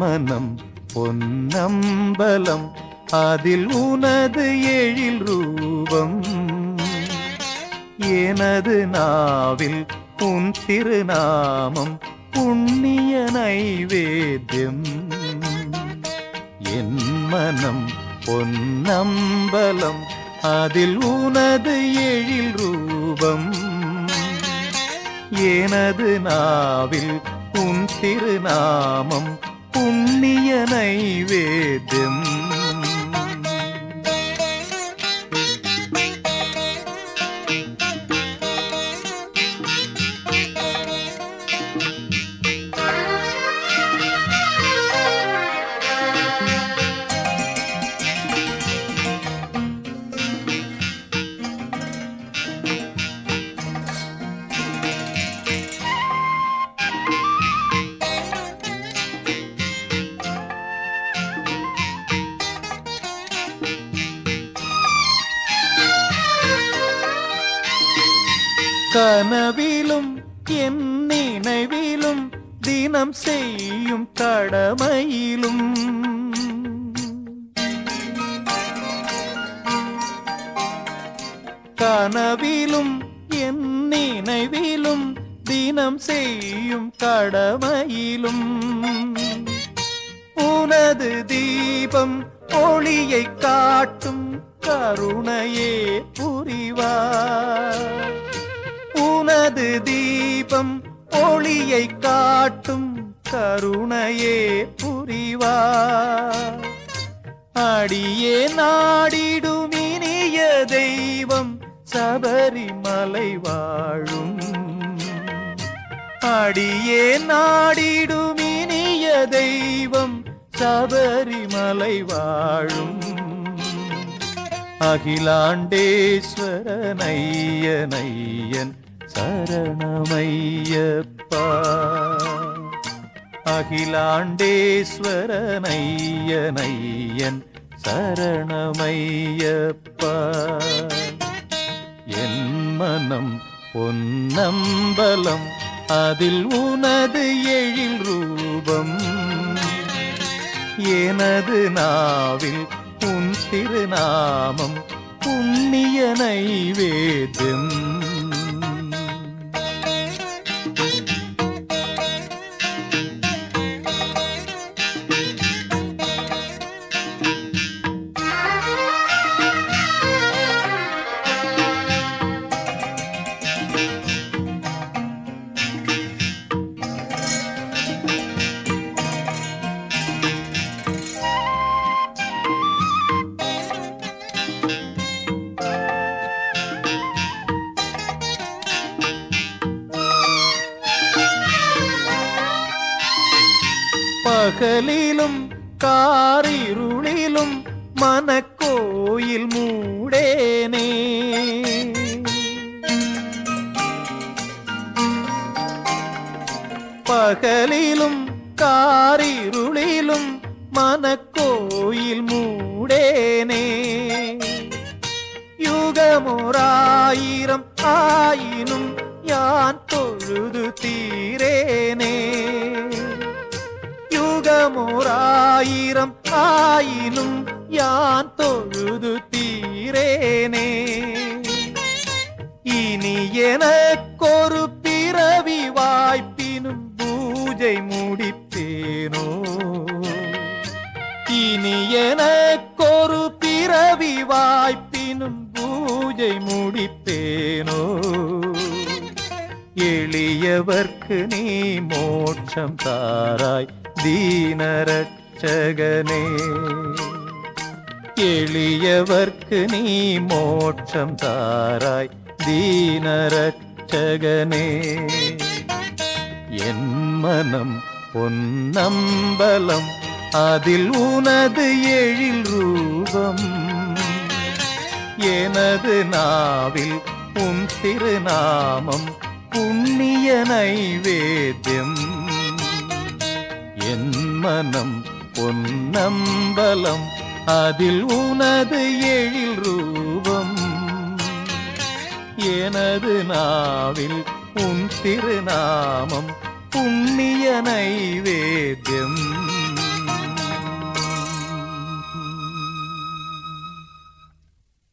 மனம் பொன்னம்பலம் அதில் உனது எழில் ரூபம். எனது நாவில் உன் திருநாமம் புண்ணிய நைவேத்தியம். என் மனம் பொன்னம்பலம் அதில் உனது எழில் ரூபம். எனது நாவில் உன் திருநாமம் புண்ணிய நைவேத்தியம். கனவிலும் என் நினைவிலும் தினம் செய்யும் கடமையிலும். கனவிலும் என் நினைவிலும் தினம் செய்யும் கடமையிலும். உனது தீபம் ஒளியை காட்டும் கருணையே புரிவார். உனது தீபம் ஒளியை காட்டும் கருணையே புரிவா. அடியே நாடிடும் இனிய தெய்வம் சபரிமலை வாழும். அடியே நாடிடும் இனிய தெய்வம் சபரிமலை வாழும். அகிலாண்டேஸ்வரனையனையன் சரணமையப்பா. அகிலாண்டேஸ்வரனையனையன் சரணமையப்பா. என் மனம் பொன்னம்பலம் அதில் உனது எழில் ரூபம். எனது நாவில் உன் திருநாமம் புண்ணிய நைவேத்தியம். பகலிலும் காரிருளிலும் மனக்கோயில் மூடேனே. பகலிலும் காரிருளிலும் மனக்கோயில் மூடேனே. யுகமுராயிரம் ஆயினும் யான் தொழுது தீரேனே. யுகமுராயிரம் ஆயினும் யான் தொழுது தீரேனே. இனி எனக்கொரு பிறவி வாய்ப்பினும் பூஜை முடித்தேனோ. இனி எனக்கொரு பிறவி வாய்ப்பினும் பூஜை முடித்தேனோ. எளியவர்க்கு நீ மோட்சம் தாராய் தீனரட்சகனே எளியவர்க்கு நீ மோட்சம் தாராய் தீனரட்சகனே. என் மனம் பொன்னம்பலம் அதில் உனது எழில் ரூபம். எனது நாவில் உன் திருநாமம் புண்ணிய நைவேத்தியம். மனம் பொன்னம்பலம் அதில் உனது எழில் ரூபம். எனது நாவில் உன் திருநாமம் புண்ணிய நைவே